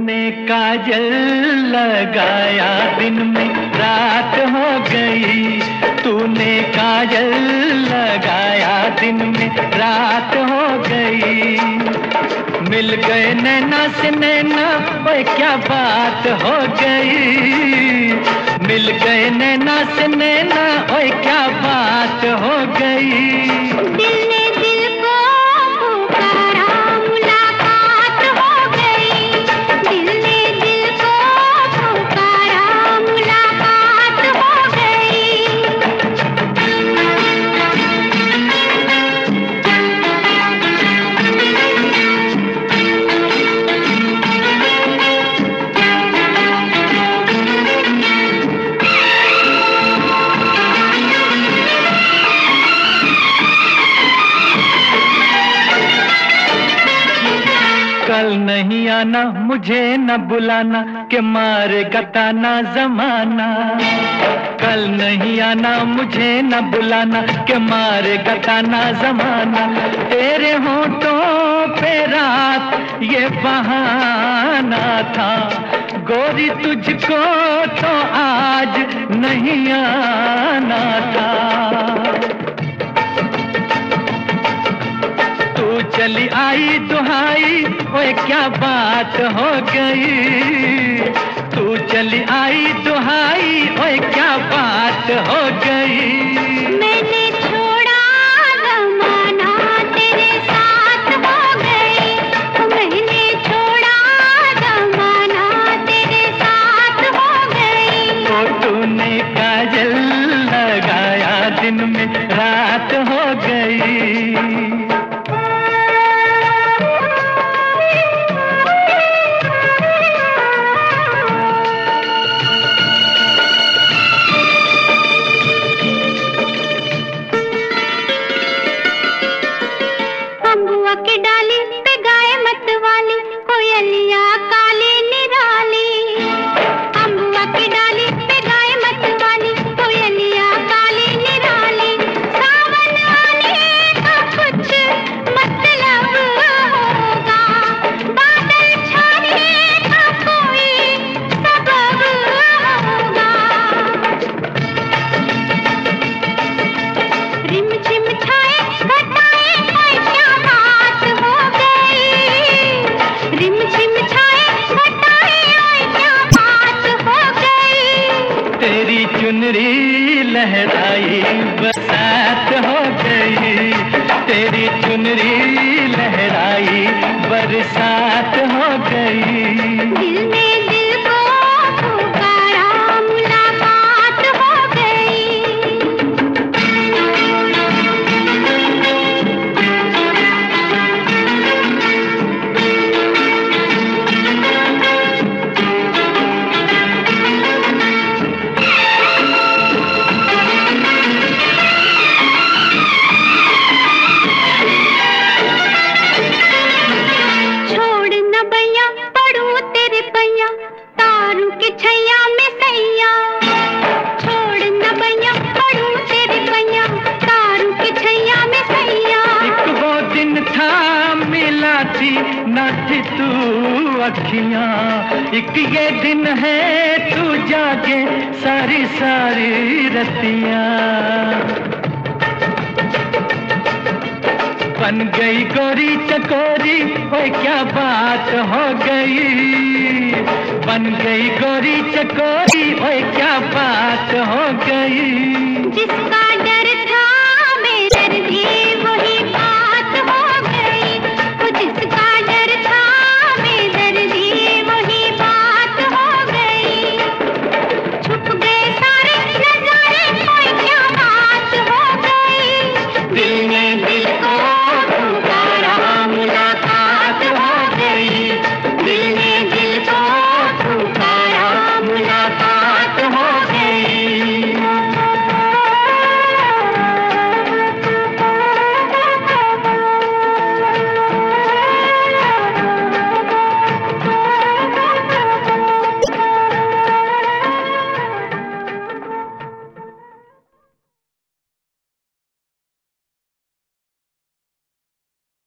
तुमने काजल लगाया। दिन में रात हो गई, तूने काजल लगाया। दिन में रात हो गई। मिल गए नैना से नैना, ओए क्या बात हो गई। मिल गए नैना से नैना, ओए क्या कल नहीं आना, मुझे न बुलाना, के मारे गताना जमाना। कल नहीं आना, मुझे न बुलाना, के मारे गताना जमाना। तेरे होठों पे रात, ये बहाना था। गोरी तुझको तो आज नहीं आना था। चली आई दुहाई, ओए क्या बात हो गई? तू चली आई दुहाई, ओए क्या बात हो चुनरी लहराई बरसात हो गई। तेरी चुनरी लहराई बरसात हो गई। थी न तू अखियाँ। एक ये दिन है, तू जागे सारी सारी रतियाँ। बन गई गोरी चकोरी, ओए क्या बात हो गई? बन गई गोरी चकोरी, ओए क्या बात हो गई?